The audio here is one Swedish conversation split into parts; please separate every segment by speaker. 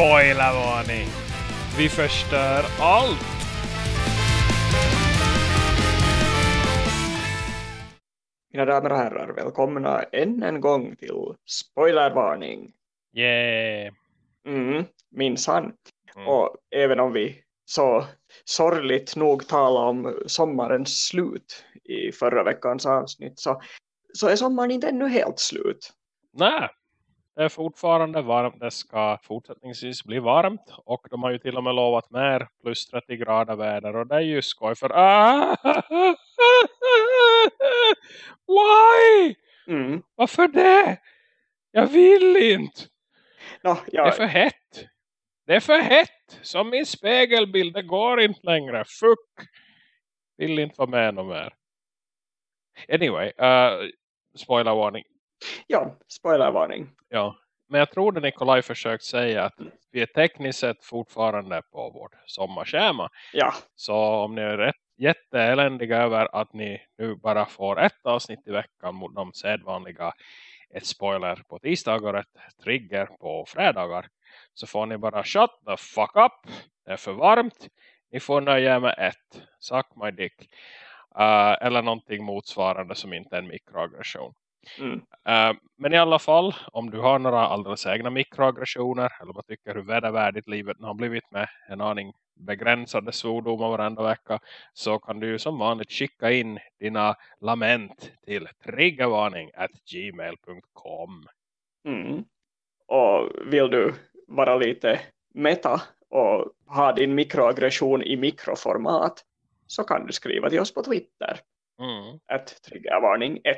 Speaker 1: Spoilervarning! Vi förstör allt!
Speaker 2: Mina damer och herrar, välkomna än en gång till Spoilervarning.
Speaker 1: Yeah!
Speaker 2: Mm, minsann.
Speaker 1: Mm.
Speaker 2: Och även om vi så sorgligt nog talade om sommarens slut i förra veckans avsnitt så, så är sommaren inte ännu helt slut.
Speaker 1: Nej, det är fortfarande varmt. Det ska fortsättningsvis bli varmt. Och de har ju till och med lovat mer plus 30 grader väder. Och det är ju skoj för... Ah! Why?
Speaker 2: Mm.
Speaker 1: Varför det? Jag vill inte.
Speaker 2: Nå,
Speaker 1: Det är
Speaker 2: jag,
Speaker 1: för hett. Det är för hett. Som min spegelbild. Det går inte längre. Fuck. Vill inte vara med någon mer. Anyway. Uh, spoilervarning.
Speaker 2: Ja, spoilervarning.
Speaker 1: Ja. Men jag tror det Nikolaj försökt säga att vi är tekniskt sett fortfarande på vårt sommarschema.
Speaker 2: Ja,
Speaker 1: Så om ni är rätt, jätteeländiga över att ni nu bara får ett avsnitt i veckan mot de sedvanliga ett spoiler på tisdagar och ett trigger på fredagar så får ni bara shut the fuck up. Det är för varmt. Ni får nöja med ett. Suck my dick. Uh, eller någonting motsvarande som inte är en mikroaggression.
Speaker 2: Mm.
Speaker 1: Uh, men i alla fall, om du har några alldeles egna mikroaggressioner eller vad tycker hur vedervärdigt livet har blivit med en aning begränsade svordomar varenda vecka så kan du som vanligt skicka in dina lament till triggervarning at gmail.com.
Speaker 2: Mm. Och vill du vara lite meta och ha din mikroaggression i mikroformat så kan du skriva till oss på Twitter.
Speaker 1: Mm.
Speaker 2: Ett triggervarning 1.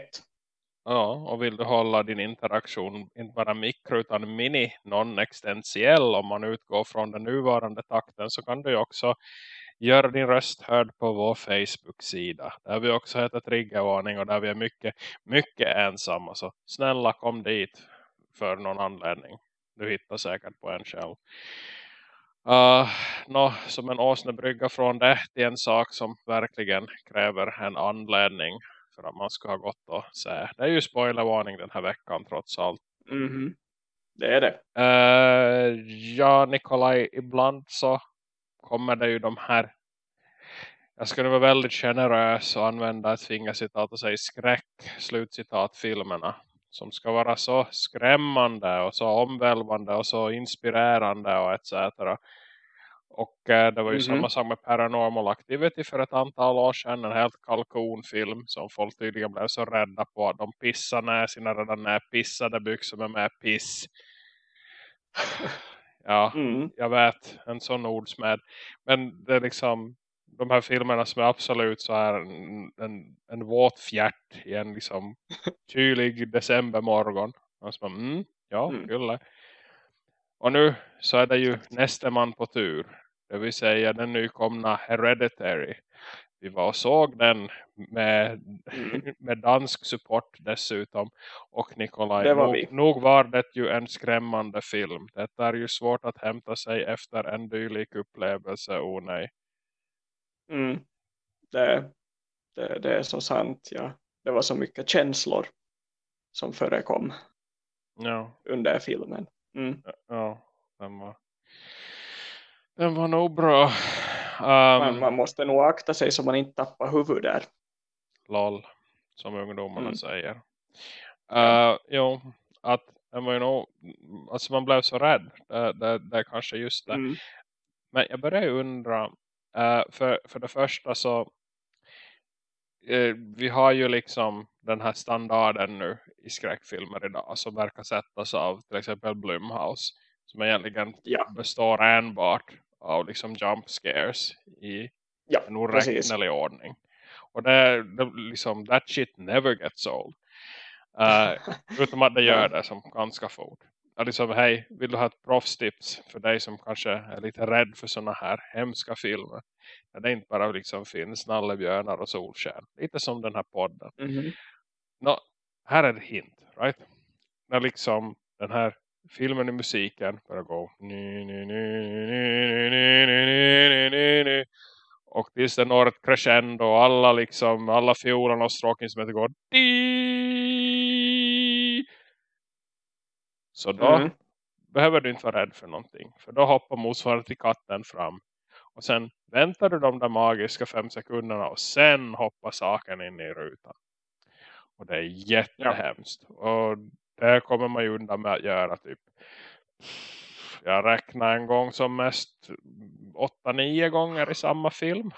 Speaker 1: Ja, och vill du hålla din interaktion inte bara mikro utan mini non-extensiell om man utgår från den nuvarande takten så kan du också göra din röst hörd på vår Facebook-sida. Där vi också heter Triggervarning och där vi är mycket, mycket ensamma. Så snälla kom dit för någon anledning. Du hittar säkert på en själv. Uh, nå, som en åsnebrygga från det till en sak som verkligen kräver en anledning för att man ska ha gått och se. Det är ju spoilervarning den här veckan trots allt.
Speaker 2: Mhm. Det är det.
Speaker 1: Uh, ja, Nikolaj, ibland så kommer det ju de här jag skulle vara väldigt generös och använda ett fingercitat och säga skräck, slutcitat, filmerna. Som ska vara så skrämmande och så omvälvande och så inspirerande och etc. Och eh, det var ju
Speaker 2: Mhm.
Speaker 1: samma sak med Paranormal Activity för ett antal år sedan. En helt kalkonfilm som folk tydligen blev så rädda på att de pissar ner sina redan när pissade byxor med med piss. Ja,
Speaker 2: Mm.
Speaker 1: jag vet. En sån ordsmed. Men det är liksom de här filmerna som är absolut så här en, en, våt fjärt i en liksom kylig decembermorgon. Och så bara, mm, ja,
Speaker 2: Mm.
Speaker 1: kulle. Och nu så är det ju nästa man på tur. Det vill säga den nykomna Hereditary. Vi var och såg den med,
Speaker 2: Mm.
Speaker 1: med dansk support dessutom. Och Nikolaj,
Speaker 2: Det var
Speaker 1: nog, nog var det ju en skrämmande film. Det är ju svårt att hämta sig efter en dylik upplevelse, oh nej.
Speaker 2: Mm. Det, det, det är så sant. Ja. Det var så mycket känslor som förekom
Speaker 1: Ja,
Speaker 2: under filmen. Mm.
Speaker 1: ja den var, den var nog bra.
Speaker 2: Man,
Speaker 1: Um,
Speaker 2: man måste nog akta sig så man inte tappar huvudet där.
Speaker 1: LOL, som ungdomarna
Speaker 2: Mm.
Speaker 1: säger. Uh, jo, att den var ju nog, alltså man blev så rädd. Det, det, det är kanske just det.
Speaker 2: Mm.
Speaker 1: Men jag börjar undra, eh, för, för det första så eh, vi har ju liksom den här standarden nu i skräckfilmer idag som verkar sättas av till exempel Blumhouse som egentligen
Speaker 2: Ja.
Speaker 1: består enbart av liksom jump scares i
Speaker 2: Ja,
Speaker 1: en oräknelig ordning. Och det, det liksom, that shit never gets old. Uh, utom att det gör det som ganska fort. Ja, liksom, hej, vill du ha ett proffstips för dig som kanske är lite rädd för såna här hemska filmer? Där det inte bara liksom finns nallebjörnar och solkärn. Lite som den här podden.
Speaker 2: Mm
Speaker 1: -hmm. no, här är det hint, right? När liksom den här filmen i musiken börjar gå. Och tills den når ett crescendo. Och alla liksom, alla fiolerna och stråkinstrumentet går. Så då
Speaker 2: mm -hmm.
Speaker 1: behöver du inte vara rädd för någonting. För då hoppar motsvarande till katten fram. Och sen väntar du de där magiska fem sekunderna och sen hoppar saken in i rutan. Och det är jättehemskt. Ja. Och det kommer man ju undan med att göra typ. Jag räknar en gång som mest 8-9 gånger i samma film.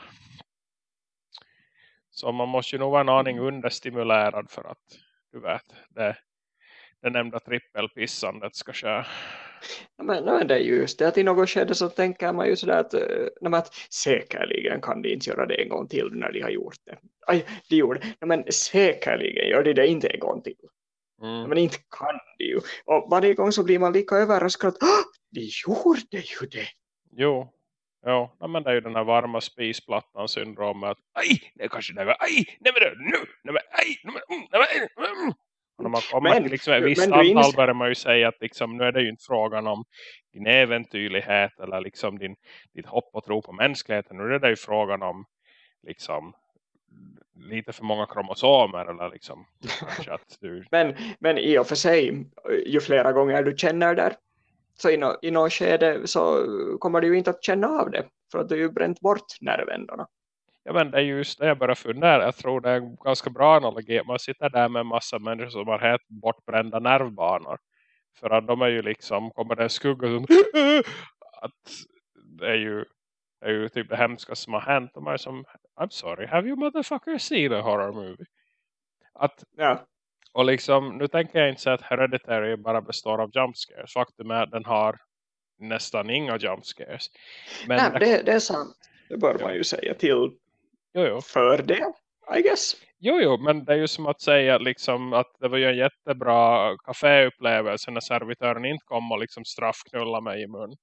Speaker 1: Så man måste ju nog vara en aning mm. understimulerad för att du vet, det, det nämnda trippelpissandet ska ske.
Speaker 2: Men, men det är just det att i något skede så tänker man ju sådär att, nej, att säkerligen kan de inte göra det en gång till när de har gjort det. Aj, de gjorde nej, men säkerligen gör de det inte en gång till. Mm. Men inte kan de ju. Och varje gång så blir man lika överraskad att de gjorde ju det.
Speaker 1: Jo, Ja, men det är ju den här varma spisplattan syndromet. Aj, det kanske det var, aj, nej men nu, nej men, aj, nej men, nej men, när man kommer men, till liksom ett visst antal börjar man ju säga att liksom, nu är det ju inte frågan om din äventyrlighet eller liksom din, ditt hopp och tro på mänskligheten. Nu är det ju frågan om liksom lite för många kromosomer eller liksom du...
Speaker 2: men, men i och för sig ju flera gånger du känner där så i, no, i något skede så kommer du ju inte att känna av det för att du ju bränt bort nervändarna.
Speaker 1: Ja men det är just det jag bara funderar. Jag tror det är en ganska bra analogi. Man sitter där med en massa människor som har helt bortbrända nervbanor. För att de är ju liksom, kommer det en skugga som att det är ju det är ju typ det hemska som har hänt. De är som, I'm sorry, have you motherfucker seen a horror movie? Att,
Speaker 2: ja.
Speaker 1: Och liksom, nu tänker jag inte säga att Hereditary bara består av jumpscares. Faktum är att den har nästan inga jumpscares.
Speaker 2: Men Nej, det, det är sant. Det bör man ju säga till jo,
Speaker 1: jo.
Speaker 2: fördel, I guess.
Speaker 1: Jo, jo, men det är ju som att säga liksom att det var ju en jättebra kaféupplevelse när servitören inte kom och liksom straffknulla mig i mun.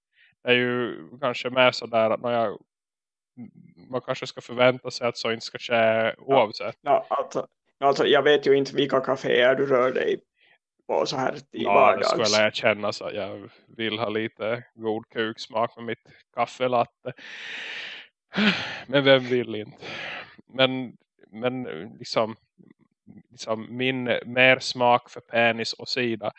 Speaker 1: Det är ju kanske mer sådär att när jag man kanske ska förvänta sig att så inte ska ske oavsett.
Speaker 2: Ja, ja alltså, Alltså, jag vet ju inte vilka kaféer du rör dig på så här i ja, vardags.
Speaker 1: Ja, skulle jag känna så jag vill ha lite god kuksmak med mitt kaffelatte. Men vem vill inte? Men, men liksom, liksom min mer smak för penis och sida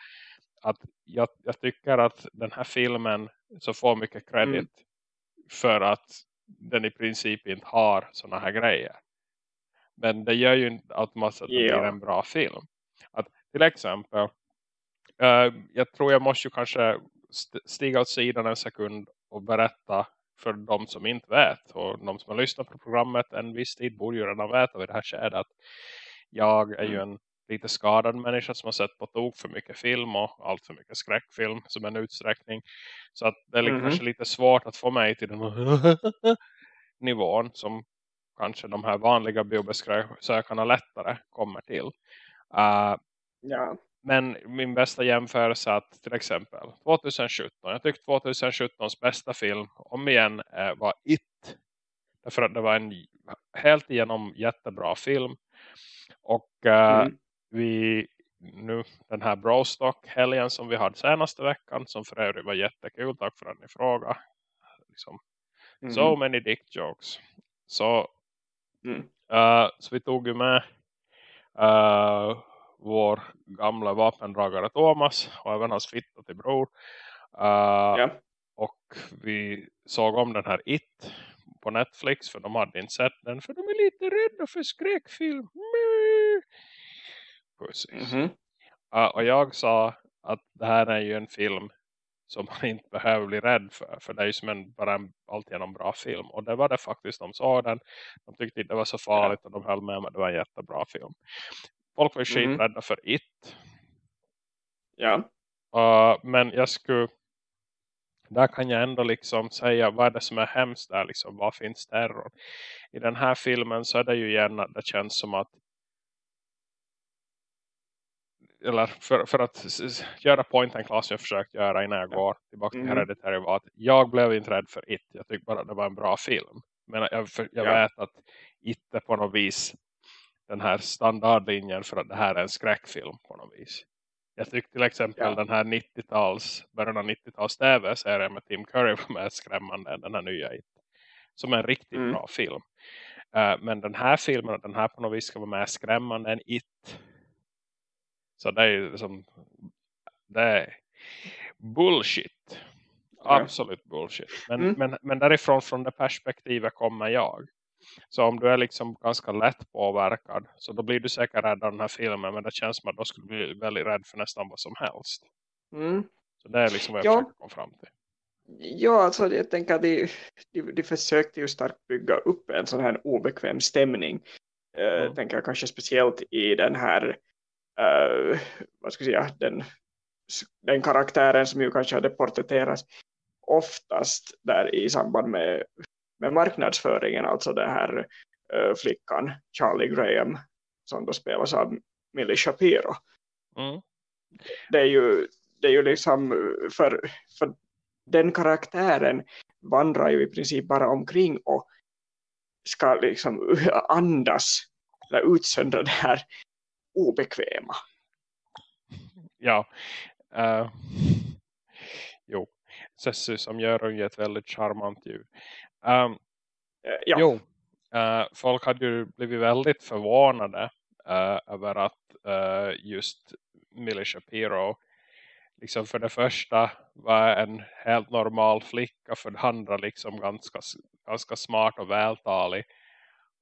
Speaker 1: att jag, jag tycker att den här filmen så får mycket kredit mm. för att den i princip inte har såna här grejer. Men det gör ju inte automatiskt att det yeah. blir en bra film. Att, till exempel, uh, jag tror jag måste ju kanske stiga åt sidan en sekund och berätta för de som inte vet och de som har lyssnat på programmet en viss tid borde ju redan veta vid det här skedet att jag är ju mm. en lite skadad människa som har sett på tok för mycket film och allt för mycket skräckfilm som en utsträckning. Så att det är mm -hmm. kanske lite svårt att få mig till den nivån som kanske de här vanliga biobesökarna lättare kommer till. Uh,
Speaker 2: ja.
Speaker 1: Men min bästa jämförelse är att till exempel 2017. Jag tyckte 2017s bästa film om igen uh, var It. Därför att det var en helt igenom jättebra film. Och uh, mm. vi nu den här Brostock-helgen som vi hade senaste veckan som för övrigt var jättekul. Tack för att ni frågade. Liksom, mm. So many dick jokes. Så
Speaker 2: Mm.
Speaker 1: Uh, så vi tog ju med uh, vår gamla vapendragare Thomas och även hans fitta till bror. Uh,
Speaker 2: ja.
Speaker 1: Och vi såg om den här It på Netflix för de hade inte sett den för de är lite rädda för skräckfilm. Precis.
Speaker 2: Mm -hmm.
Speaker 1: uh, och jag sa att det här är ju en film som man inte behöver bli rädd för. För det är ju som en, bara en alltigenom bra film. Och det var det faktiskt de såg den. De tyckte inte det var så farligt och de höll med mig. Det var en jättebra film. Folk var ju mm. skiträdda för It.
Speaker 2: Ja.
Speaker 1: Uh, men jag skulle... Där kan jag ändå liksom säga vad är det som är hemskt där. Liksom, vad finns terror? I den här filmen så är det ju igen att det känns som att eller för, för att göra pointen klass jag försökt göra innan jag går tillbaka till mm. Hereditary var att jag blev inte rädd för It. Jag tyckte bara det var en bra film. Men jag, jag ja. vet att It är på något vis den här standardlinjen för att det här är en skräckfilm på något vis. Jag tyckte till exempel ja. den här 90-tals, början av 90-tals tv-serien med Tim Curry var mer skrämmande än den här nya It. Som en riktigt mm. bra film. Uh, men den här filmen, den här på något vis ska vara mer skrämmande än It. Så det är ju liksom det är, bullshit. Absolut bullshit. Men,
Speaker 2: Mm.
Speaker 1: men, men därifrån från det perspektivet kommer jag. Så om du är liksom ganska lätt påverkad så då blir du säkert rädd av den här filmen. Men det känns som att då skulle bli väldigt rädd för nästan vad som helst.
Speaker 2: Mm.
Speaker 1: Så det är liksom vad jag
Speaker 2: Ja.
Speaker 1: försöker komma fram till.
Speaker 2: Ja, alltså jag tänker att de, de, de försökte ju starkt bygga upp en sån här obekväm stämning. Uh,
Speaker 1: Mm.
Speaker 2: Tänker jag kanske speciellt i den här, eh, vad ska jag säga, den, den karaktären som ju kanske hade porträtterats oftast där i samband med, med marknadsföringen, alltså den här eh, flickan Charlie Graham som då spelas av Millie Shapiro
Speaker 1: Mm.
Speaker 2: det är ju, det är ju liksom för, för den karaktären vandrar ju i princip bara omkring och ska liksom andas eller utsöndra det här obekväma.
Speaker 1: Ja. Uh, jo. Sessu som gör ju ett väldigt charmant ljud. Um,
Speaker 2: Ja,
Speaker 1: Jo, eh, folk hade ju blivit väldigt förvånade eh, över att eh, just Millie Shapiro liksom för det första var en helt normal flicka för det andra liksom ganska, ganska smart och vältalig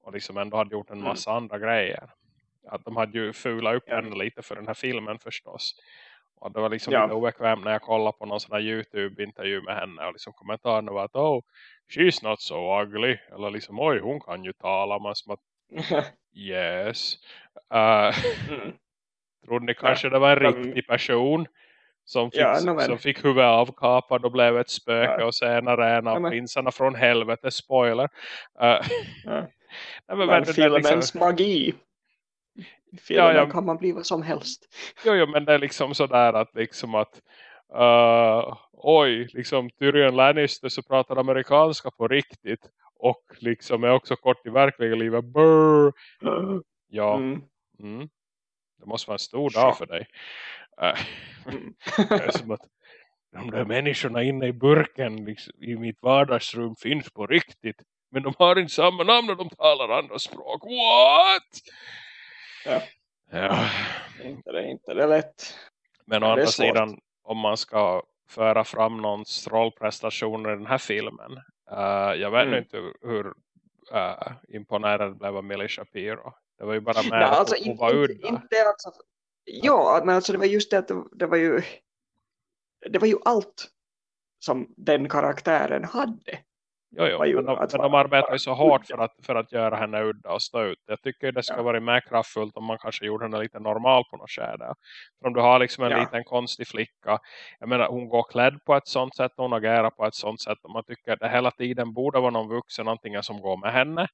Speaker 1: och liksom ändå hade gjort en
Speaker 2: Mm.
Speaker 1: massa andra grejer. Att de hade ju fulat upp
Speaker 2: Ja.
Speaker 1: henne lite för den här filmen förstås. Och det var liksom
Speaker 2: Ja.
Speaker 1: obekvämt när jag kollade på någon sån här Youtube-intervju med henne. Och liksom kommentarerna var att oh, she's not so ugly. Eller liksom oj, hon kan ju tala. Man som att yes. Uh,
Speaker 2: mm.
Speaker 1: trodde ni kanske det var en riktig person som fick,
Speaker 2: Ja, no,
Speaker 1: som fick huvudet avkapad och blev ett spöke
Speaker 2: Ja.
Speaker 1: och senare en av
Speaker 2: Ja,
Speaker 1: prinsarna från helvete, spoiler. Uh,
Speaker 2: Ja.
Speaker 1: nej, men,
Speaker 2: Men
Speaker 1: där liksom,
Speaker 2: filmens magi. Filmen
Speaker 1: Ja, ja.
Speaker 2: kan man bli vad som helst.
Speaker 1: jo, jo, men det är liksom sådär att liksom att uh, oj, liksom Tyrion Lannister så pratar amerikanska på riktigt och liksom är också kort i verkliga livet. Brr. Ja,
Speaker 2: Mm.
Speaker 1: mm. det måste vara en stor dag för dig. Uh,
Speaker 2: Mm.
Speaker 1: Det är som att de där människorna inne i burken liksom, i mitt vardagsrum finns på riktigt. Men de har inte samma namn och de talar andra språk. What?
Speaker 2: Ja.
Speaker 1: Ja.
Speaker 2: Det är inte det, är inte det lätt.
Speaker 1: Men å andra
Speaker 2: svårt.
Speaker 1: sidan, om man ska föra fram någons rollprestationer i den här filmen. eh, jag vet
Speaker 2: Mm.
Speaker 1: inte hur, uh, imponerad blev av Millie Shapiro. Det var ju bara mer
Speaker 2: Nej,
Speaker 1: att
Speaker 2: alltså
Speaker 1: hon, var udda.
Speaker 2: inte alltså, ja, men alltså det var just det att det, det var ju det var ju allt som den karaktären hade.
Speaker 1: Jo, jo. Men, de, men de arbetar ju så hårt för att, för att göra henne udda och stå ut. Jag tycker det ska
Speaker 2: Ja.
Speaker 1: vara mer kraftfullt om man kanske gjorde henne lite normal på något skede. För om du har liksom en
Speaker 2: Ja.
Speaker 1: liten konstig flicka. Jag menar hon går klädd på ett sånt sätt. Hon agerar på ett sånt sätt. Och man tycker att det hela tiden borde vara någon vuxen. Antingen som går med henne.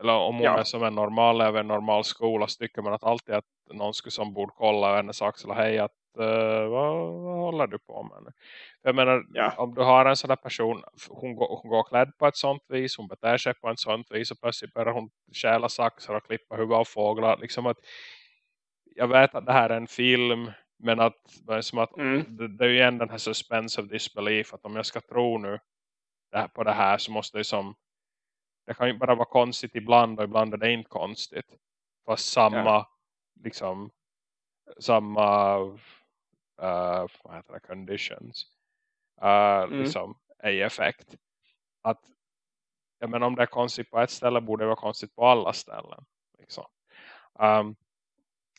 Speaker 1: Eller om hon
Speaker 2: Ja.
Speaker 1: är som en normal över en normal skola. Så tycker man att alltid att någon skulle som borde kolla hennes axel. Och hej att eh, vad, vad håller du på med nu? Jag menar,
Speaker 2: Ja.
Speaker 1: om du har en sån där person, hon går, hon går klädd på ett sånt vis, hon beter sig på ett sånt vis och plötsligt börjar hon stjäla saxar och klippa huvud av fåglar. Liksom att, jag vet att det här är en film, men att, men som att
Speaker 2: Mm.
Speaker 1: det, det är ju igen den här suspense of disbelief, att om jag ska tro nu det här, på det här så måste det som, det kan ju bara vara konstigt ibland och ibland är det inte konstigt. Fast samma,
Speaker 2: Ja.
Speaker 1: liksom, samma, uh, det, conditions. Uh,
Speaker 2: Mm.
Speaker 1: liksom, i effekt. Att, jag menar om det är konstigt på ett ställe borde det vara konstigt på alla ställen. Liksom. Um,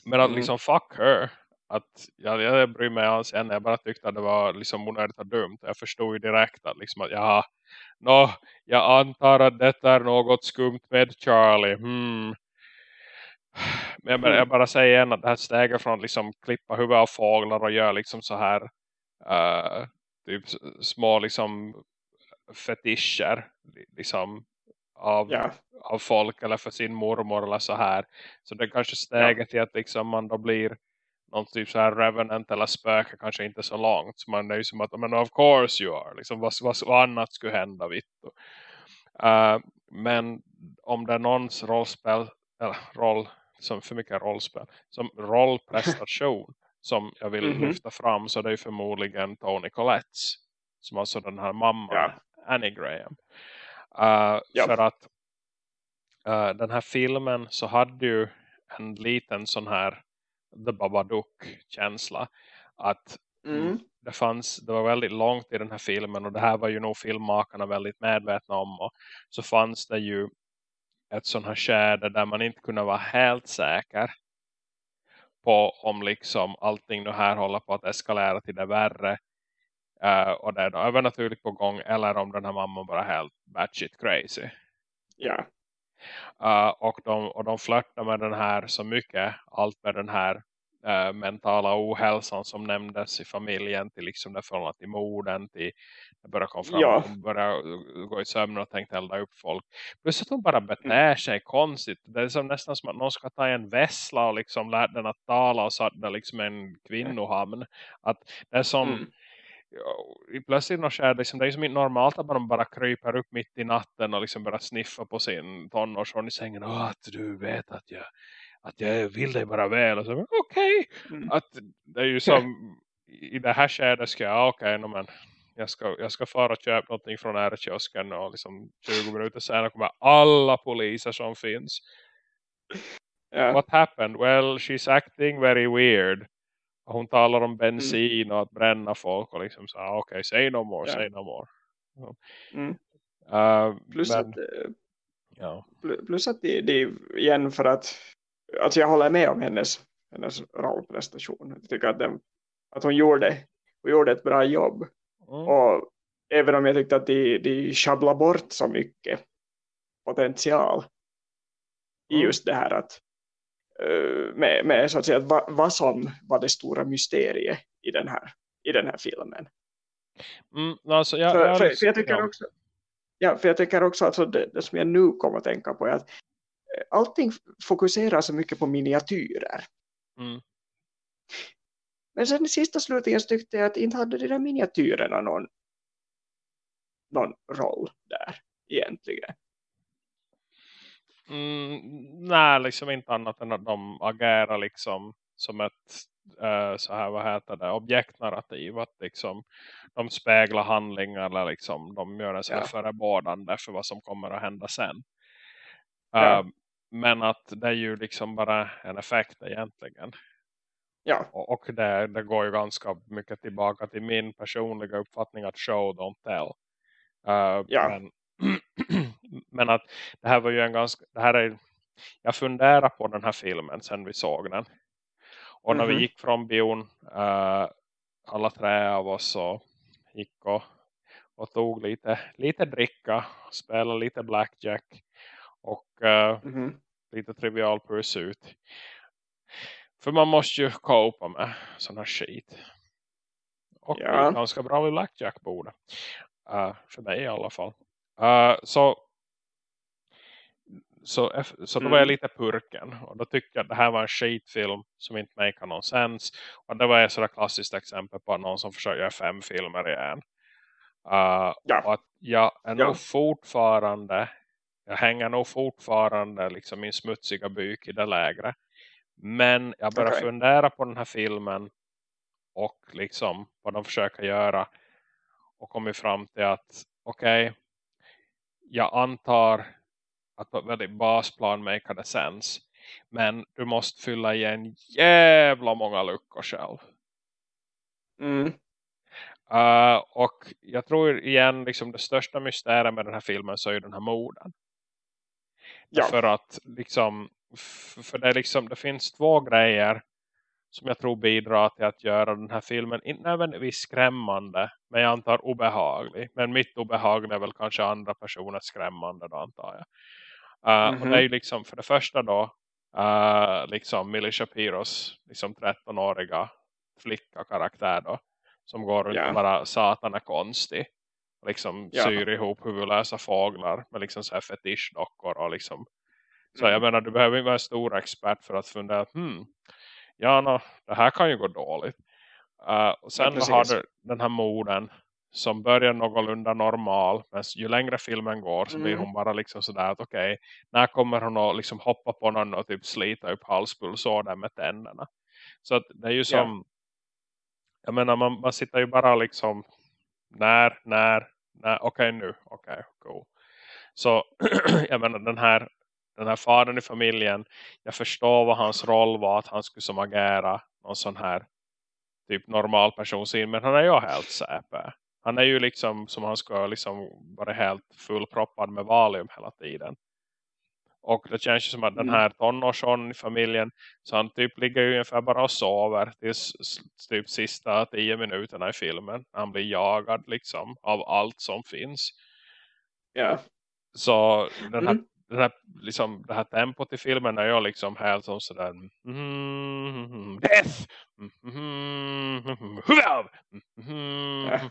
Speaker 1: men att
Speaker 2: Mm.
Speaker 1: liksom fuck her. Att jag, jag bryr mig alls än. Jag bara tyckte att det var liksom onödigt och dumt. Jag förstod ju direkt att liksom att ja, no, jag antar att detta är något skumt med Charlie. Hmm. Men jag, bara-
Speaker 2: Mm.
Speaker 1: jag bara säger igen att det här steget från liksom klippa huvud av fåglar och göra liksom så här eh, typ små liksom fetischer liksom av,
Speaker 2: Ja.
Speaker 1: av folk eller för sin mormor eller så här. Så det är kanske steget till att liksom man då blir någon typ så här revenant eller spöke kanske inte så långt. Så man är ju som att, men of course you are. Liksom, vad, vad, vad annat skulle hända, Vittu? Uh, men om det är någons rollspel, eller roll, som för mycket rollspel, som rollprestation som jag vill
Speaker 2: Mhm.
Speaker 1: lyfta fram så det är förmodligen Tony Collettes. Som alltså den här mamman,
Speaker 2: Ja.
Speaker 1: Annie Graham. Uh,
Speaker 2: Ja.
Speaker 1: För att uh, den här filmen så hade ju en liten sån här The Babadook-känsla. Att
Speaker 2: Mm.
Speaker 1: det fanns, det var väldigt långt i den här filmen och det här var ju nog filmmakarna väldigt medvetna om och så fanns det ju ett sån här skärde där man inte kunde vara helt säker på om liksom allting det här håller på att eskalera till det värre uh, och det är då övernaturligt på gång eller om den här mamman bara helt batshit crazy.
Speaker 2: Ja.
Speaker 1: Uh, och, de, och de flörtar med den här så mycket, allt med den här uh, mentala ohälsan som nämndes i familjen till liksom det förhållandet till morden till det börjar komma fram
Speaker 2: Ja.
Speaker 1: och börjar gå i sömn och tänkte elda upp folk. Plus att hon bara beter sig konstigt. Det är som nästan som att någon ska ta en vässla och liksom lära den att tala och så att det är liksom en kvinnohamn. Att det är som
Speaker 2: Mm.
Speaker 1: i plötsligt något skär, liksom, det är som inte normalt att man bara kryper upp mitt i natten och liksom börjar sniffa på sin tonårsson i sängen. Att du vet att jag att jag vill dig bara väl och så okej
Speaker 2: Mm.
Speaker 1: att det är ju som i det här skedet ska jag okej okay, men jag ska, jag ska fara och köpa någonting från ärkiosken och liksom 20 minuter senare kommer alla poliser som finns
Speaker 2: Ja.
Speaker 1: what happened? Well, she's acting very weird. Och Hon talar om bensin och att bränna folk och liksom så okej, okay, say no more,
Speaker 2: Ja.
Speaker 1: say no more.
Speaker 2: Mm.
Speaker 1: Uh,
Speaker 2: Plus,
Speaker 1: men,
Speaker 2: att, eh,
Speaker 1: ja.
Speaker 2: pl- plus att det, det är igen för att alltså jag håller med om hennes, hennes rollprestation. Jag tycker att, den, att hon, gjorde, hon gjorde ett bra jobb.
Speaker 1: Mm.
Speaker 2: Och även om jag tyckte att de, de sjabblar bort så mycket potential i
Speaker 1: Mm.
Speaker 2: just det här att eh, med, med så att säga vad, vad som var det stora mysteriet i den här, i den här filmen.
Speaker 1: Mm, alltså, jag,
Speaker 2: för,
Speaker 1: jag,
Speaker 2: för, för jag tycker
Speaker 1: ja.
Speaker 2: också ja, för jag tycker också att det, det som jag nu kommer att tänka på är att allting fokuserar så mycket på miniatyrer.
Speaker 1: Mm.
Speaker 2: Men sen i sista slutligen tyckte jag att inte hade de där miniatyrerna någon, någon roll där egentligen.
Speaker 1: Mm, nej, liksom inte annat än att de agerar liksom som ett eh, så här, vad heter det, objektnarrativ. Att liksom de speglar handlingar eller liksom de gör en sån
Speaker 2: Ja.
Speaker 1: förebådande för vad som kommer att hända sen.
Speaker 2: Ja.
Speaker 1: Eh, men att det är ju liksom bara en effekt egentligen.
Speaker 2: Ja,
Speaker 1: Och, och det, det går ju ganska mycket tillbaka till min personliga uppfattning att show don't tell. Uh,
Speaker 2: Ja.
Speaker 1: men, men att det här var ju en ganska, det här är, jag funderar på den här filmen sen vi såg den. Och när vi
Speaker 2: Mhm.
Speaker 1: gick från bion, uh, alla tre av oss så gick och, och tog lite, lite dricka, spelade lite blackjack och uh,
Speaker 2: mhm.
Speaker 1: Lite trivial pursuit. För man måste ju copa med sån här skit. Och
Speaker 2: Ja.
Speaker 1: ganska bra vid blackjack borde. Uh, för mig i alla fall. Uh, så så, så då var jag
Speaker 2: Mm.
Speaker 1: lite purken. Och då tyckte jag att det här var en skitfilm som inte make någon sens. Och det var ett sådär klassiskt exempel på någon som försöker göra fem filmer i en. Uh,
Speaker 2: Ja.
Speaker 1: och att jag är
Speaker 2: Ja.
Speaker 1: nog fortfarande jag hänger nog fortfarande liksom min smutsiga byk i det lägre. Men jag börjar
Speaker 2: Okej.
Speaker 1: fundera på den här filmen och liksom vad de försöker göra och kommit fram till att okej, jag antar att på ett väldigt basplan make det sens. Men du måste fylla igen jävla många luckor själv.
Speaker 2: Mm.
Speaker 1: Uh, och jag tror igen liksom det största mysteriet med den här filmen så är ju den här morden.
Speaker 2: Ja.
Speaker 1: För att liksom för det liksom det finns två grejer som jag tror bidrar till att göra den här filmen inte nödvändigtvis skrämmande men jag antar obehaglig. Men mitt obehag är väl kanske andra personers skrämmande då antar jag. Uh, Och
Speaker 2: Mhm.
Speaker 1: det är ju liksom för det första då uh, liksom Millie Shapiros liksom 13-åriga flicka karaktär då som går runt
Speaker 2: Ja.
Speaker 1: och bara satan är konstig. Liksom
Speaker 2: Ja.
Speaker 1: syr ihop huvudlösa fåglar med liksom så här fetischdockor och liksom så
Speaker 2: Mm.
Speaker 1: jag menar, du behöver inte vara en stor expert för att fundera, hmm, ja, no, det här kan ju gå dåligt. Uh, och sen
Speaker 2: Ja,
Speaker 1: har du den här morden som börjar någorlunda normal. Men ju längre filmen går så blir
Speaker 2: Mm.
Speaker 1: hon bara liksom sådär att okej, när kommer hon att liksom hoppa på någon och typ slita upp halspulsådern med tänderna. Så att det är ju som, jag menar man, man sitter ju bara liksom, när, när, när, okej nu, okej, cool. Så jag menar den här den här fadern i familjen jag förstår vad hans roll var att han skulle som agera någon sån här typ normal personsyn men han är ju helt säpe. Han är ju liksom som han ska liksom vara helt fullproppad med valium hela tiden. Och det känns ju som att den
Speaker 2: Mm.
Speaker 1: här tonårsson i familjen så han typ ligger ju ungefär bara och sover tills typ sista tio minuterna i filmen. Han blir jagad liksom av allt som finns.
Speaker 2: Ja.
Speaker 1: Så den här,
Speaker 2: Mm.
Speaker 1: den här, liksom, det här tempot i filmen är ju liksom helt som sådär mm, death mm,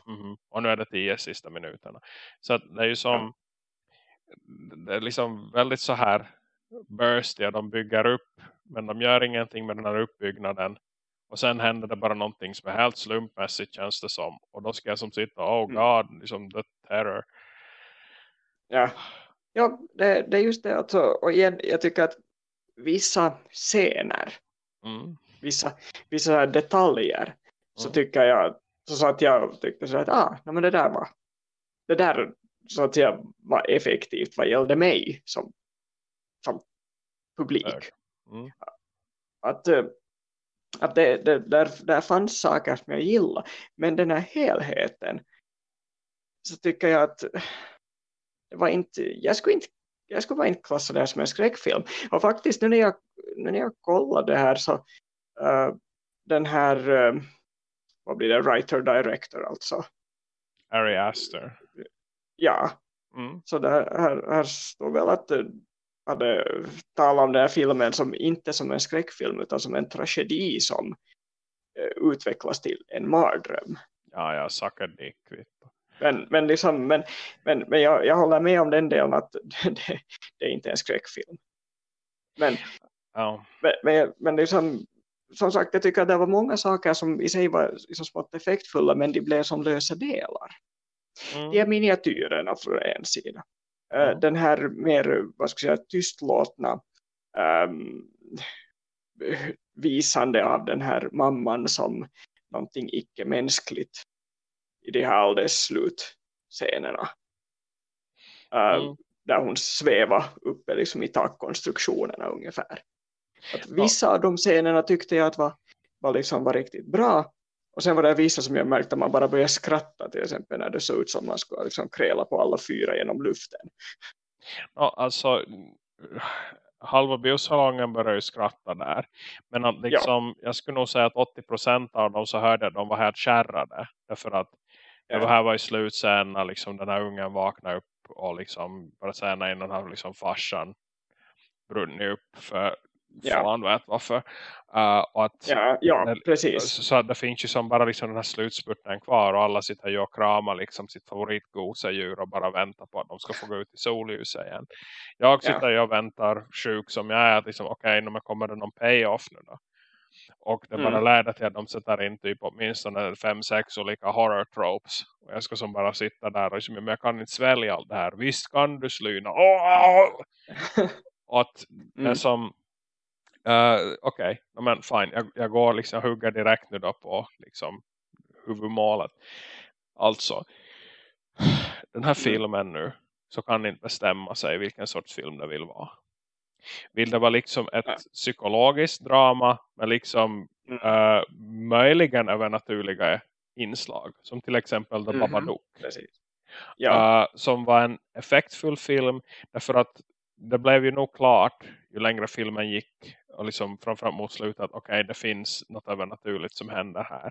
Speaker 1: mm, och nu är det tio sista minuterna. Så det är ju som det är liksom väldigt så här burstiga. De bygger upp men de gör ingenting med den här uppbyggnaden. Och sen händer det bara någonting som är helt slumpmässigt känns det som. Och då ska jag som sitta, oh
Speaker 2: Mm.
Speaker 1: god, liksom the terror.
Speaker 2: Ja, ja det, det är just det. Alltså, och igen, jag tycker att vissa scener,
Speaker 1: Mm.
Speaker 2: vissa, vissa detaljer så
Speaker 1: Mm.
Speaker 2: tycker jag så, så att jag tyckte så att ah, nej, men det där var det där så att jag var effektivt vad gällde mig som, som publik.
Speaker 1: Mm.
Speaker 2: Att, eh, att det, det, där, där fanns saker som jag gillade men den här helheten så tycker jag att det var inte, jag skulle inte jag skulle bara inte klassa det här som en skräckfilm. Och faktiskt nu när jag, när jag kollade det här så uh, den här uh, vad blir det, writer director alltså.
Speaker 1: Ari Aster.
Speaker 2: Ja,
Speaker 1: Mm.
Speaker 2: så det här, här står väl att det hade talat om den här filmen som inte som en skräckfilm utan som en tragedi som uh, utvecklas till en mardröm.
Speaker 1: Ja, jag suckar dick. du.
Speaker 2: Men, men, liksom, men, men, men jag, jag håller med om den delen att det, det är inte en skräckfilm. Men,
Speaker 1: Ja.
Speaker 2: men, men, men liksom, som sagt, jag tycker att det var många saker som i sig var liksom smått effektfulla men de blev som lösa delar.
Speaker 1: Mm.
Speaker 2: De är miniatyrerna från en sida. Eh,
Speaker 1: Mm.
Speaker 2: Den här mer, vad ska jag säga, tystlåtna um, visande av den här mamman som någonting icke-mänskligt i de här alldeles slutscenerna. Uh,
Speaker 1: Mm.
Speaker 2: Där hon svävar uppe liksom i takkonstruktionerna ungefär. Att vissa av de scenerna tyckte jag att var, var, liksom var riktigt bra. Och sen var det vissa som jag märkte att man bara började skratta till exempel när det såg ut som man skulle liksom kräla på alla fyra genom luften.
Speaker 1: Ja, alltså halva biosalongen började ju skratta där. Men att liksom, jag skulle nog säga att 80% av dem så hörde de var helt kärrade. Därför att det
Speaker 2: Ja.
Speaker 1: här var i slutscenen när liksom den här ungen vaknade upp och liksom bara säga innan har liksom farsan brunnit upp för
Speaker 2: Ja.
Speaker 1: fan vet varför. Uh, och att
Speaker 2: Ja, ja
Speaker 1: Men-
Speaker 2: precis.
Speaker 1: så, så det finns ju som bara liksom den här slutspurten kvar och alla sitter ju och kramar liksom sitt favoritgosedjur och bara väntar på att de ska få gå ut i solljuset igen. Jag
Speaker 2: Ja.
Speaker 1: sitter ju och väntar sjuk som jag är att liksom okej, okay, kommer det någon payoff nu då? Och det bara
Speaker 2: Mm.
Speaker 1: leder till att de sätter in typ åtminstone fem, sex olika horror tropes. Och jag ska som bara sitta där och liksom, men jag kan inte svälja allt det här. Visst kan du slyna. Och att det
Speaker 2: Mm.
Speaker 1: som uh, okej, okay. men fine. Jag, jag går liksom, jag hugger direkt nu då på liksom huvudmålet. Alltså, den här
Speaker 2: Mm.
Speaker 1: filmen nu så kan inte bestämma sig vilken sorts film det vill vara. Vill det vara liksom ett
Speaker 2: Ja.
Speaker 1: psykologiskt drama med liksom
Speaker 2: Mm.
Speaker 1: uh, möjligen övernaturliga inslag. Som till exempel The
Speaker 2: Mhm.
Speaker 1: Babadook.
Speaker 2: precis. Ja,
Speaker 1: Uh, som var en effektfull film. Därför att det blev ju nog klart ju längre filmen gick. Och liksom framförallt mot slutet att okej okay, det finns något övernaturligt som händer här.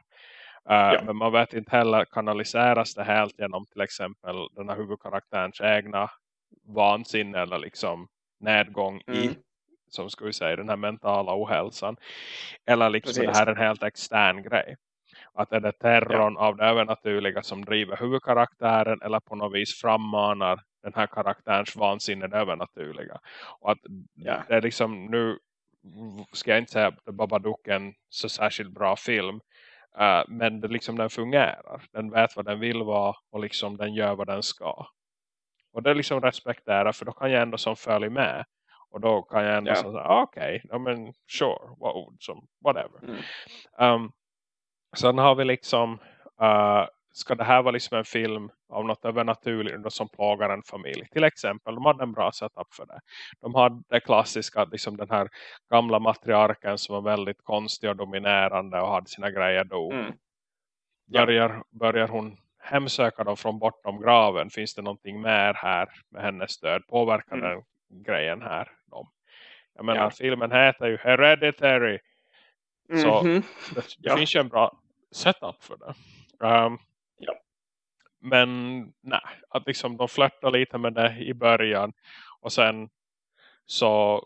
Speaker 1: Uh,
Speaker 2: Ja.
Speaker 1: Men man vet inte heller kanaliseras det helt genom till exempel den här huvudkaraktärens egna vansinne eller liksom nedgång i
Speaker 2: Mm.
Speaker 1: som ska vi säga den här mentala ohälsan. Eller liksom
Speaker 2: Precis.
Speaker 1: det här är en helt extern grej. Att är det terrorn av det övernaturliga som driver huvudkaraktären eller på något vis frammanar den här karaktärens vansinne det övernaturliga. Och att
Speaker 2: Ja.
Speaker 1: det är liksom nu ska jag inte säga att Babadook är en så särskilt bra film. Uh, men det liksom den fungerar. Den vet vad den vill vara och liksom den gör vad den ska. Och det är liksom respektera för då kan jag ändå som följa med. Och då kan jag ändå
Speaker 2: Ja.
Speaker 1: säga ah, okej, okay, men sure, som, whatever.
Speaker 2: Mm.
Speaker 1: Um, sen har vi liksom uh, ska det här vara liksom en film av något övernaturligt som plågar en familj. Till exempel, de hade en bra setup för det. De hade det klassiska, liksom den här gamla matriarken som var väldigt konstig och dominerande och hade sina grejer då. Mm. Ja. Börjar, börjar hon hemsöka dem från bortom graven? Finns det någonting mer här med hennes död? Påverkar mm. den grejen här dem? Jag menar, ja. filmen heter ju Hereditary. Mm -hmm. Så mhm. det, det ja. finns ju en bra setup för det. Um. Men nej, att liksom de flörtar lite med det i början. Och sen så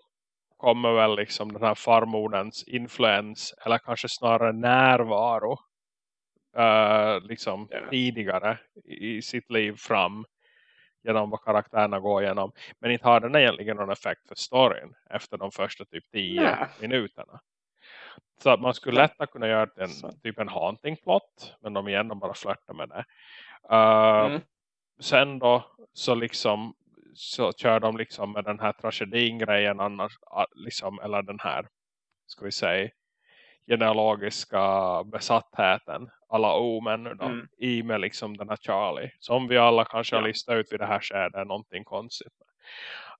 Speaker 1: kommer väl liksom den här farmodens influens eller kanske snarare närvaro uh, liksom yeah. tidigare i, i sitt liv fram genom vad karaktärerna går igenom. Men inte har den egentligen någon effekt för storyn efter de första typ tio yeah. minuterna. Så att man skulle lättare kunna göra en, typ en haunting plot. Men de igen de bara flörtar med det. Uh, mm. Sen då så liksom så kör de liksom med den här tragedin-grejen annars, liksom, eller den här ska vi säga genealogiska besattheten alla omen då, mm. i med liksom den här Charlie som vi alla kanske ja. har listat ut vid det här skedet någonting konstigt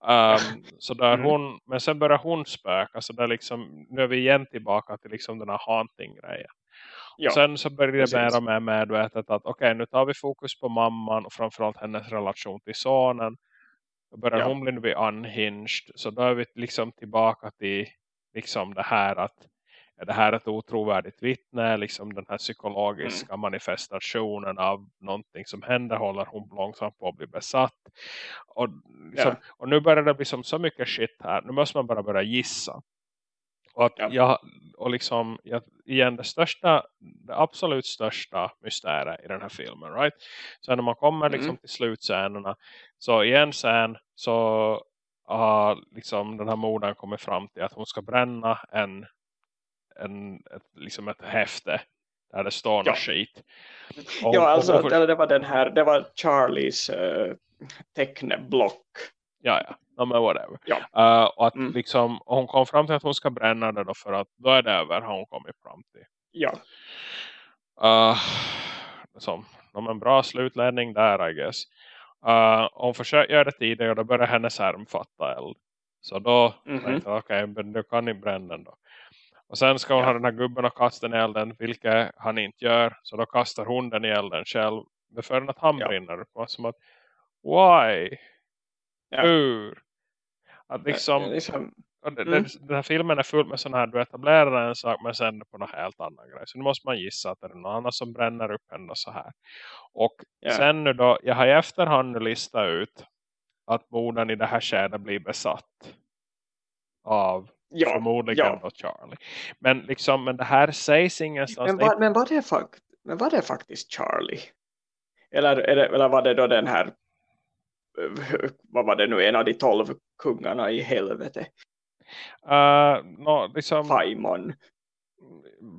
Speaker 1: Um, så där mm. hon, men sen börjar hon spöka. Så där liksom, nu är vi igen tillbaka till liksom den här haunting-grejen. Ja, sen så börjar det mer och mer medvetet att okej, okay, nu tar vi fokus på mamman och framförallt hennes relation till sonen. Då börjar ja. hon bli unhinged. Så då är vi liksom tillbaka till liksom det här att är det här ett otrovärdigt vittne? Liksom den här psykologiska mm. manifestationen av någonting som händer håller hon långsamt på att bli besatt. Och, liksom, ja. och nu börjar det bli som så mycket shit här. Nu måste man bara börja gissa. Och, att ja. jag, och liksom, igen det största, det absolut största mysteriet i den här filmen, right? Så när man kommer liksom mm. till slutscenerna, så i en scen så har liksom den här modern kommit fram till att hon ska bränna en en, ett, liksom ett häfte där det står ja. skit.
Speaker 2: Och, ja, alltså och, och, det var den här, det var Charlies uh, teckneblock.
Speaker 1: Ja, ja. No, men whatever. Ja. Uh, och att mm. liksom, hon kom fram till att hon ska bränna det då för att då är det över har hon kommit fram till.
Speaker 2: Ja.
Speaker 1: Uh, som, no, en bra slutledning där, I guess. Uh, hon försöker göra det tidigare och då börjar hennes arm fatta eld. Så då mm -hmm. tänkte jag, okej, okay, men du kan inte bränna den då. Och sen ska hon ja. ha den här gubben och kasta den i elden. Vilket han inte gör. Så då kastar hon den i elden själv. För att han ja. brinner. Som att, why? Ja. Hur? Att liksom... Ja, liksom mm. den, den här filmen är full med sådana här. Du etablerar en sak men sen på något helt annan grej. Så nu måste man gissa att det är någon annan som bränner upp henne så här. Och sen nu då. Jag har i efterhand nu listat ut. Att morden i det här skedet blir besatt. Av Ja, Förmodligen ja. då Charlie. Men, liksom, men det här sägs ingenstans.
Speaker 2: Men, var, men, var det fakt men var det faktiskt Charlie? Eller, eller var det då den här vad var det nu, en av de tolv kungarna i helvete?
Speaker 1: Uh, no, liksom,
Speaker 2: Faimon.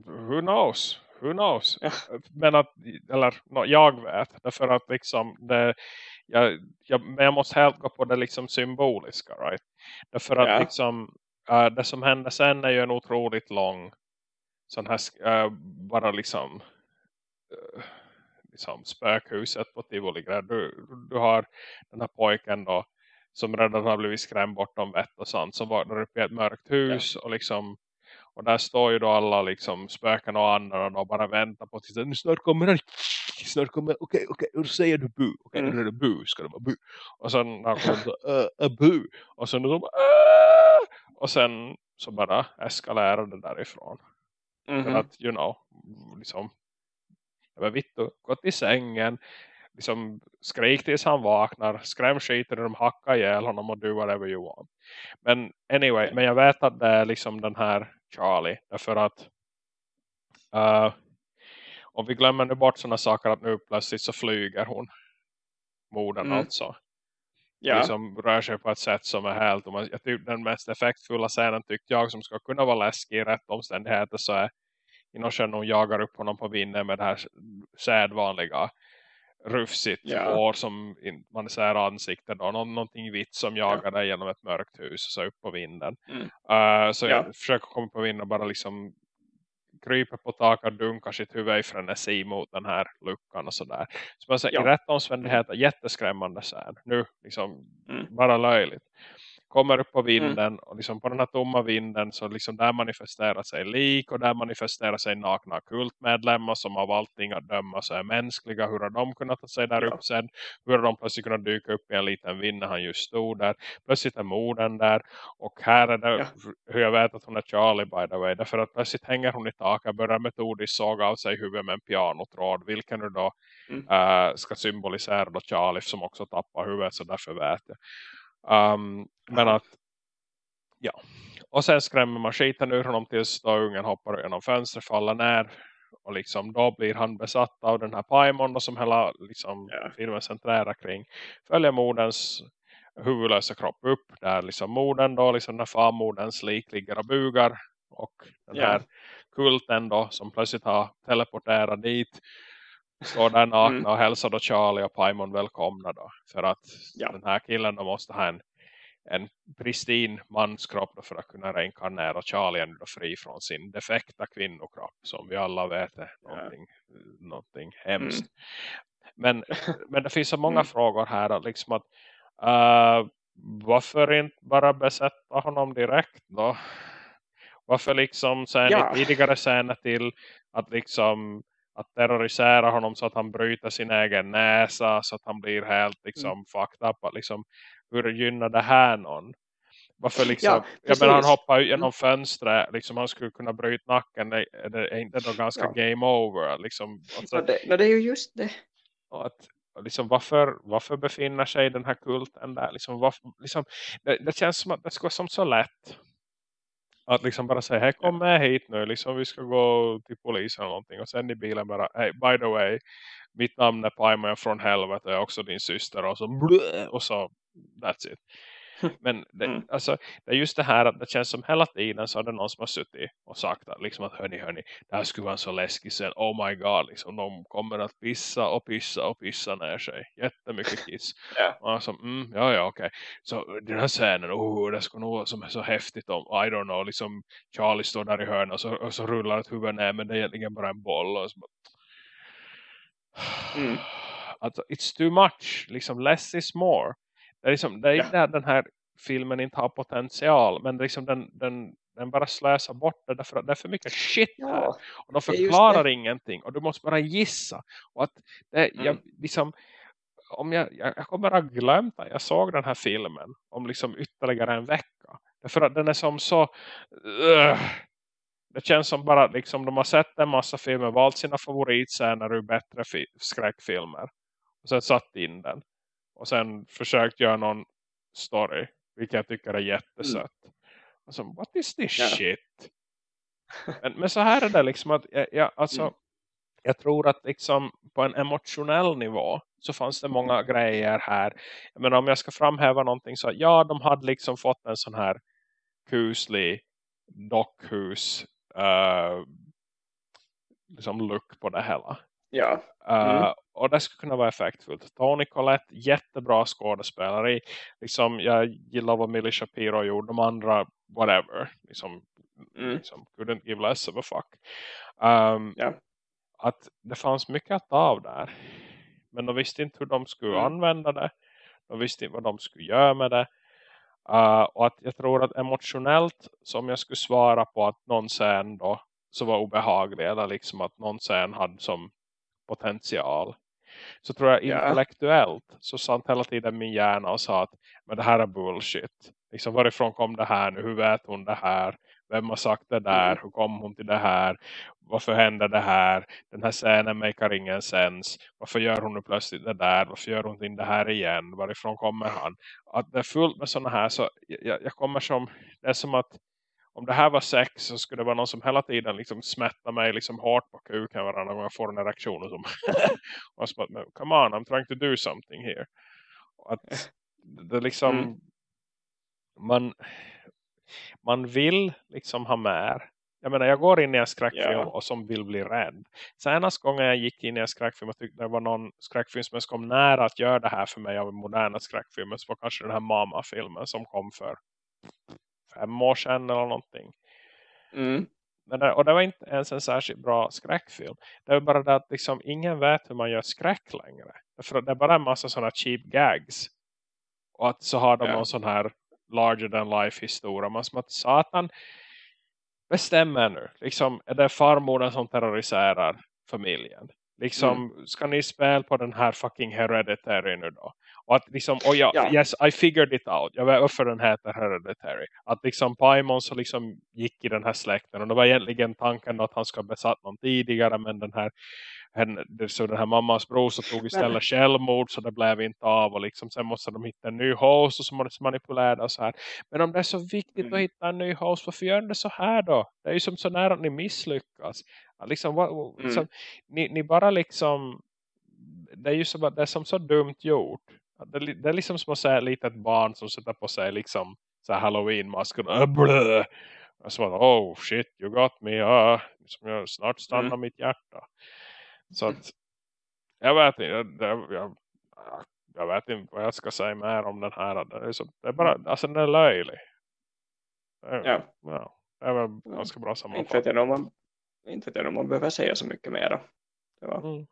Speaker 1: Who knows? Who knows? Ja. Men att, eller no, jag vet. Därför att liksom det, jag, jag, men jag måste helt gå på det liksom symboliska, right? Därför att ja. liksom uh, det som händer sen är ju en otroligt lång sån här uh, bara liksom uh, liksom spökhuset på Tivoli du, du har den här pojken då som redan har blivit skrämd bortom vett och sånt som vaknar upp i ett mörkt hus ja. och liksom och där står ju då alla liksom spöken och andra och bara väntar på att nu snart kommer han. Snart kommer okej, okej, okay, säger du bu. Okej, okay, mm. är det bu, ska det vara bu. Och sen när han kommer så, uh, bu. Och sen så bara, uh! och sen så bara eskalerar det därifrån. Mm -hmm. För att, you know, liksom, jag vitt gå till sängen, liksom skrik tills han vaknar, skräm skiter de hackar ihjäl honom och do whatever you want. Men anyway, men jag vet att det är liksom den här Charlie, därför att uh, om vi glömmer nu bort sådana saker att nu plötsligt så flyger hon moden mm. alltså ja. liksom rör sig på ett sätt som är helt jag tycker den mest effektfulla scenen tyckte jag som ska kunna vara läskig i rätt omständigheter så är i när hon jagar upp honom på vinden med det här sedvanliga rufsigt ja. hår som man ser ansiktet då. Nå någonting vitt som jagar ja. dig genom ett mörkt hus så upp på vinden. Mm. Uh, så ja. jag försöker komma på vinden och bara liksom kryper på taket och dunkar sitt huvud i frenesi mot den här luckan och sådär. Så man säger,
Speaker 2: Ja.
Speaker 1: i rätt omständigheter jätteskrämmande sen. Nu liksom
Speaker 2: Mm.
Speaker 1: bara löjligt. Kommer upp på vinden och liksom på den här tomma vinden så liksom där manifesterar sig lik och där manifesterar sig nakna kultmedlemmar som av allting att döma så är mänskliga. Hur har de kunnat ta sig där
Speaker 2: Ja.
Speaker 1: upp sen? Hur har de plötsligt kunnat dyka upp i en liten vind när han just stod där? Plötsligt är morden där och här är det
Speaker 2: Ja.
Speaker 1: hur jag vet att hon är Charlie by the way. Därför att plötsligt hänger hon i taket börjar metodiskt såga av sig huvudet med en pianotråd. Vilken nu då
Speaker 2: Mm.
Speaker 1: eh, ska symbolisera då Charlie som också tappar huvudet så därför vet jag. Um, men att ja. Och sen skrämmer man skiten ur honom tills då ungen hoppar genom fönstret, faller ner. Och liksom då blir han besatt av den här Paimon som hela liksom,
Speaker 2: Ja.
Speaker 1: filmen centrerar kring. Följer moderns huvudlösa kropp upp. Där liksom morden då, liksom när farmodens lik ligger och bugar. Och den
Speaker 2: Ja.
Speaker 1: här kulten då som plötsligt har teleporterat dit. Står där nakna
Speaker 2: Mm.
Speaker 1: och hälsar då Charlie och Paimon välkomna då. För att
Speaker 2: Ja.
Speaker 1: den här killen då måste ha en, en pristin manskropp då för att kunna reinkarnera. Charlie är nu då fri från sin defekta kvinnokropp. Som vi alla vet är
Speaker 2: Ja.
Speaker 1: någonting, någonting hemskt. Men, men det finns så många
Speaker 2: Mm.
Speaker 1: frågor här. Liksom att, eh, varför inte bara besätta honom direkt då? Varför liksom sen
Speaker 2: Ja.
Speaker 1: i tidigare scener till att liksom att terrorisera honom så att han bryter sin egen näsa så att han blir helt liksom
Speaker 2: Mm.
Speaker 1: fucked up. Att liksom, hur gynnar det här någon? Varför liksom,
Speaker 2: Ja,
Speaker 1: jag menar han hoppar ut genom fönstret, liksom han skulle kunna bryta nacken, det, är det är inte då ganska
Speaker 2: Ja.
Speaker 1: game over? Liksom, alltså,
Speaker 2: No, det, no, det är ju just det.
Speaker 1: och att, liksom, varför, varför befinner sig den här kulten där? Liksom, varför, liksom, det, det känns som att det ska vara som så lätt. Att liksom bara säga, hej kom med hit nu. Liksom, vi ska gå till polisen eller någonting. Och sen i bilen bara, hey by the way. Mitt namn är Paimon från helvete. Jag är också din syster. Och så, och så that's it. Men det,
Speaker 2: Mm.
Speaker 1: alltså, det är just det här att det känns som hela tiden så är det någon som har suttit och sagt att, liksom att hörni, hörni, det här skulle vara en så läskig scen. Oh my god, liksom, de kommer att pissa och pissa och pissa ner sig. Jättemycket kiss.
Speaker 2: Ja.
Speaker 1: Och så, mm, ja, ja, okej. Så den här scenen, oh, det skulle nog vara som är så häftigt om, I don't know, liksom Charlie står där i hörnet och så, och så rullar ett huvud ner, men det är egentligen bara en boll. Och så, bara-
Speaker 2: Mm.
Speaker 1: Alltså, it's too much. Liksom, less is more. Det är, liksom, det är
Speaker 2: Ja.
Speaker 1: inte att den här filmen inte har potential, men liksom den, den, den bara slösar bort det därför att det är för mycket shit här.
Speaker 2: Ja,
Speaker 1: Och de förklarar ingenting. Och du måste bara gissa. Och att det, jag,
Speaker 2: Mm.
Speaker 1: liksom, om jag, jag, jag kommer att glömt att jag såg den här filmen om liksom ytterligare en vecka. Därför att den är som så... Ugh. det känns som bara liksom de har sett en massa filmer, valt sina favoritscener ur bättre fi- skräckfilmer. Och sen satt in den. Och sen försökt göra någon story. Vilket jag tycker är jättesött. Alltså, what is this
Speaker 2: Ja.
Speaker 1: shit? Men, men så här är det liksom att jag, jag, alltså,
Speaker 2: Mm.
Speaker 1: jag tror att liksom på en emotionell nivå så fanns det många grejer här. Menar om jag ska framhäva någonting så ja de hade liksom fått en sån här kuslig dockhus uh, liksom look på det hela.
Speaker 2: ja.
Speaker 1: Uh,
Speaker 2: Mm.
Speaker 1: Och det skulle kunna vara effektfullt. Tony Collette, jättebra skådespelare. Liksom, jag gillar vad Millie Shapiro gjorde. De andra, whatever. Liksom,
Speaker 2: Mm.
Speaker 1: liksom couldn't give less of a fuck. Um,
Speaker 2: Ja.
Speaker 1: Att det fanns mycket att ta av där. Men de visste inte hur de skulle
Speaker 2: Mm.
Speaker 1: använda det. De visste inte vad de skulle göra med det. Uh, och att jag tror att emotionellt som jag skulle svara på att någon scen då så var obehaglig. Eller liksom att någon scen hade som potential. Så tror jag
Speaker 2: Ja.
Speaker 1: intellektuellt så satt hela tiden min hjärna och sa att men det här är bullshit. Liksom varifrån kom det här nu? Hur vet hon det här? Vem har sagt det där?
Speaker 2: Mm.
Speaker 1: Hur kom hon till det här? Varför hände det här? Den här scenen makar ingen sens. Varför gör hon nu plötsligt det där? Varför gör hon inte det här igen? Varifrån kommer han? Att det är fullt med sådana här så jag, jag kommer som det är som att om det här var sex så skulle det vara någon som hela tiden liksom smättar mig liksom hårt på kuken varannan gång jag får en erektion och som och att, men, come on, I'm trying to do something here. Och att det liksom
Speaker 2: Mm.
Speaker 1: man man vill liksom ha mer. Jag menar, jag går in i en skräckfilm
Speaker 2: Ja.
Speaker 1: och som vill bli rädd. Senast gången jag gick in i en skräckfilm och tyckte det var någon skräckfilm som kom nära att göra det här för mig av moderna skräckfilmer så var kanske den här Mama-filmen som kom för fem år sedan eller någonting.
Speaker 2: Mm.
Speaker 1: men det, och det var inte ens en särskilt bra skräckfilm. Det är bara det att liksom, ingen vet hur man gör skräck längre. För det är bara en massa sådana cheap gags. Och att så har de ja. en sån här larger than life historia. Man som att satan bestämmer nu. Liksom, är det farmodern som terroriserar familjen? Liksom, mm. ska ni spela på den här fucking hereditary nu då? Och att liksom, och jag, ja. yes, I figured it out. Jag vet varför den heter hereditary. Att liksom Paimon så liksom gick i den här släkten. Och det var egentligen tanken att han ska besatt någon tidigare. Men den här, så den här mammas bror så tog istället men... självmord. Så det blev inte av. Och liksom, sen måste de hitta en ny host. Och så måste manipulera och så här. Men om det är så viktigt mm. att hitta en ny host. Varför gör det så här då? Det är ju som så nära att ni misslyckas. Liksom, vad, liksom, mm. ni, ni bara liksom det är ju som, det är som så dumt gjort. Det, det är liksom som att säga ett litet barn som sätter på sig liksom så Halloween-masken. Äh, och så bara, oh shit, you got me. Uh, som jag snart stannar mm. mitt hjärta. Så att, jag vet inte, jag, jag, jag, vet inte vad jag ska säga mer om den här. Det är, så, det är bara, alltså den är löjlig. Är, ja. ja. Det är väl ganska bra sammanfattning.
Speaker 2: Inte vet jag man, inte vet jag om man behöver säga så mycket mer. Det var... Mm.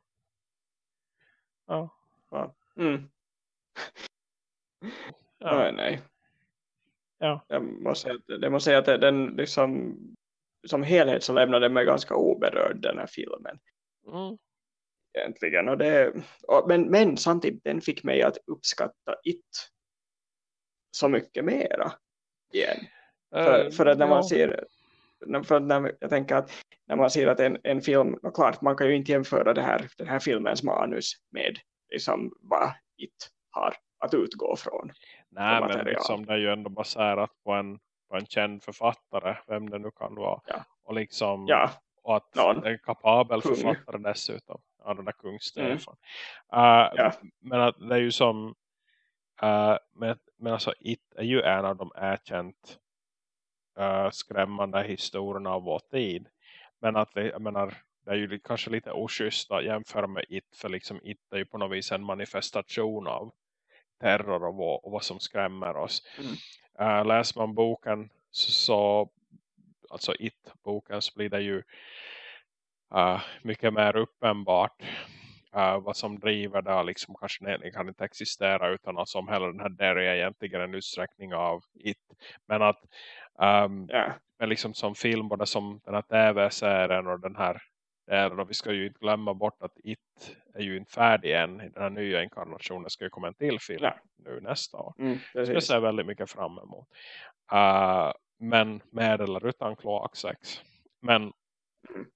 Speaker 1: Ja.
Speaker 2: ja. Mm. Ja. Nej, nej.
Speaker 1: Ja.
Speaker 2: Jag måste säga att, jag måste säga att den liksom som helhet så lämnade mig ganska oberörd den här filmen.
Speaker 1: Mm.
Speaker 2: Egentligen. Och det, och, men, men samtidigt den fick mig att uppskatta It så mycket mera igen. Uh, för, för att när man ja. ser för när, jag tänker att när man ser att en, en film, och klart man kan ju inte jämföra det här, den här filmens manus med liksom vad It har att utgå från.
Speaker 1: Nej, men liksom det är ju ändå baserat på en, på en känd författare, vem det nu kan vara.
Speaker 2: Ja.
Speaker 1: Och liksom
Speaker 2: ja.
Speaker 1: och att Någon. det en kapabel Kung. författare dessutom. Ja, den där kung.
Speaker 2: Mm. Uh,
Speaker 1: ja. Men att det är ju som uh, men, men alltså It är ju en av de erkänt uh, skrämmande historierna av vår tid. Men att jag menar, det är ju kanske lite oschysst att jämföra med It. För liksom It är ju på något vis en manifestation av terror och vad, och vad som skrämmer oss. Mm. Uh, läser man boken så, så alltså It-boken så blir det ju uh, mycket mer uppenbart uh, vad som driver det liksom kanske kan inte existera utan att som hela den här Derry är egentligen en utsträckning av It. Men att um, ehm, yeah. men liksom som film både som den här tv-serien och den här där och vi ska ju inte glömma bort att It är ju inte färdig än. Den här nya inkarnationen ska ju komma en till film ja. nu nästa år.
Speaker 2: Mm,
Speaker 1: det ser väldigt mycket fram emot. Uh, men med eller utan kloaksex. Men
Speaker 2: mm.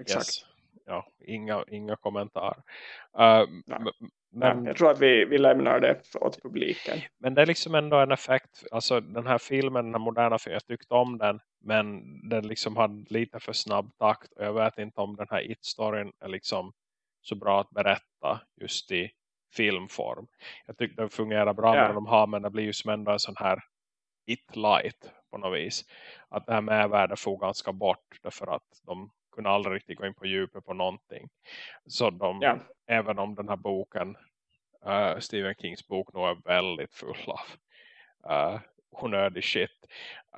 Speaker 2: Exakt.
Speaker 1: Yes, ja, inga, inga kommentarer. Uh,
Speaker 2: men, jag tror att vi, vi lämnar det åt publiken.
Speaker 1: Men det är liksom ändå en effekt. Alltså den här filmen, den här moderna filmen, jag tyckte om den. Men den liksom hade lite för snabb takt. Och jag vet inte om den här it-storyn är liksom så bra att berätta just i filmform. Jag tyckte den fungerar bra ja. med de har. Men det blir ju som ändå en sån här it-light på något vis. Att det här medvärdet får ganska bort. Därför att de kunde aldrig riktigt gå in på djupet på någonting. Så de, ja. även om den här boken, uh, Stephen Kings bok nog är väldigt full av uh, onödig shit.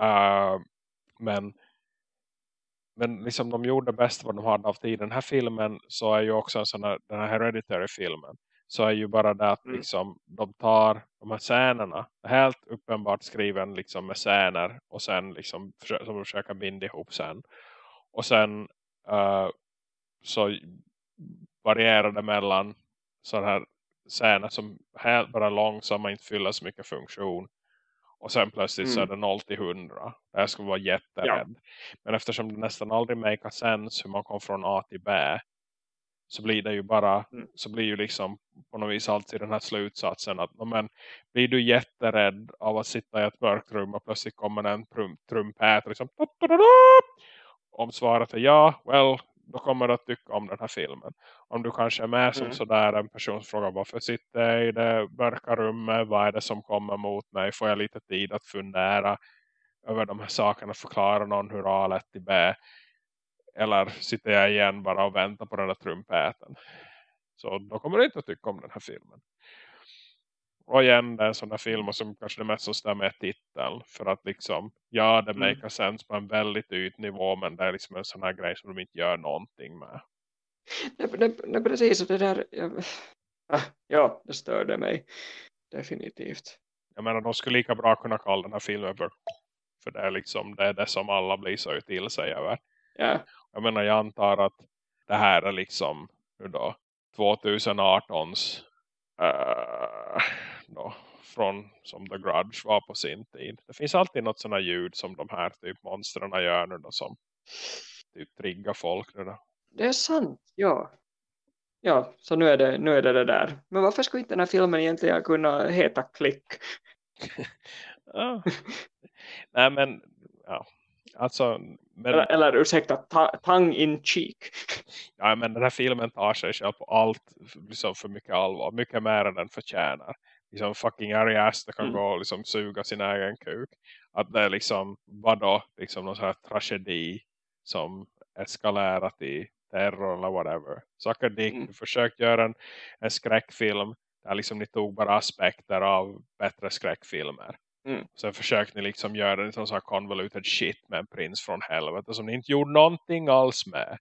Speaker 1: Uh, men men liksom de gjorde bäst vad de hade av tid. Den här filmen så är ju också en sån här, den här Hereditary-filmen. Så är ju bara det att mm. liksom, de tar de här scenerna. Helt uppenbart skriven liksom med scener. Och sen liksom som de försöker binda ihop sen. Och sen uh, så varierar det mellan sådana här scener som helt bara långsamma inte fyller så mycket funktion. Och sen plötsligt mm. så är det 0 till 100. Det skulle vara jätterädd. Ja. Men eftersom det nästan aldrig make sense hur man kommer från A till B. Så blir det ju bara. Mm. Så blir ju liksom på något vis alltid den här slutsatsen. att men, Blir du jätterädd av att sitta i ett mörkt rum. Och plötsligt kommer en trumpet. Liksom, om svaret är ja, well, då kommer du att tycka om den här filmen. Om du kanske är med som mm. sådär en person frågar varför sitter jag i det mörka rummet, vad är det som kommer mot mig, får jag lite tid att fundera över de här sakerna, förklara någon hur A lett till B. Eller sitter jag igen bara och väntar på den där trumpeten. Så då kommer du inte att tycka om den här filmen. Och igen det är en sån där film som kanske det mest som stämmer med titeln. För att liksom, ja det mm. makar sense på en väldigt ytnivå men det är liksom en sån här grej som de inte gör någonting med.
Speaker 2: Nej, nej, nej precis, och det där, jag, ah, ja det störde mig definitivt.
Speaker 1: Jag menar de skulle lika bra kunna kalla den här filmen för, för det är liksom det, är det som alla blir så till sig över.
Speaker 2: Ja.
Speaker 1: Jag menar jag antar att det här är liksom hur då 2018s uh, då, från som The Grudge var på sin tid. Det finns alltid något sådana ljud som de här typ monstren gör nu då, som typ triggar folk nu då.
Speaker 2: Det är sant, ja. Ja, så nu är, det, nu är det det där. Men varför skulle inte den här filmen egentligen kunna heta Klick?
Speaker 1: ja. Nej men, ja. Alltså, men,
Speaker 2: eller, eller ursäkta, ta, tongue in cheek.
Speaker 1: Ja, men den här filmen tar sig själv på allt liksom för mycket allvar. Mycket mer än den förtjänar. Liksom fucking Ari Aster kan mm. gå och liksom suga sin egen kuk. Att det är liksom, vadå? Liksom någon sån här tragedi som eskalerat i terror eller whatever. Sucker Dick, mm. försökt göra en, en skräckfilm där liksom ni tog bara aspekter av bättre skräckfilmer.
Speaker 2: Mm.
Speaker 1: Sen försökte ni liksom göra en sån här convoluted shit med en prins från helvete som ni inte gjorde någonting alls med.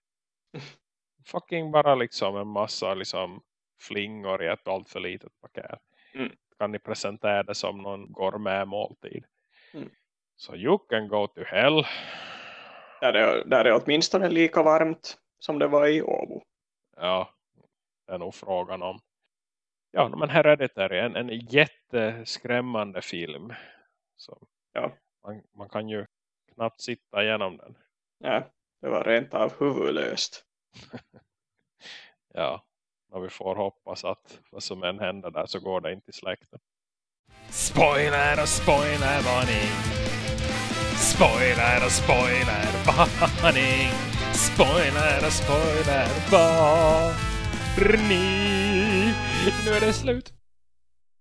Speaker 1: Fucking bara liksom en massa liksom flingor i ett allt för litet paket.
Speaker 2: Mm.
Speaker 1: Kan ni presentera det som någon gourmet-måltid.
Speaker 2: Mm.
Speaker 1: Så you can go to hell.
Speaker 2: Där är, där är åtminstone lika varmt som det var i Åbo.
Speaker 1: Ja, det är nog frågan om. Ja, men Hereditary är en, en jätteskrämmande film. Så
Speaker 2: ja.
Speaker 1: man, man kan ju knappt sitta igenom den.
Speaker 2: Ja, det var rent av huvudlöst.
Speaker 1: ja, och vi får hoppas att vad som än händer där så går det inte i släkten. Spoiler och spoiler varning. Spoiler och spoiler varning. Spoiler och spoiler varning. Nu är det slut.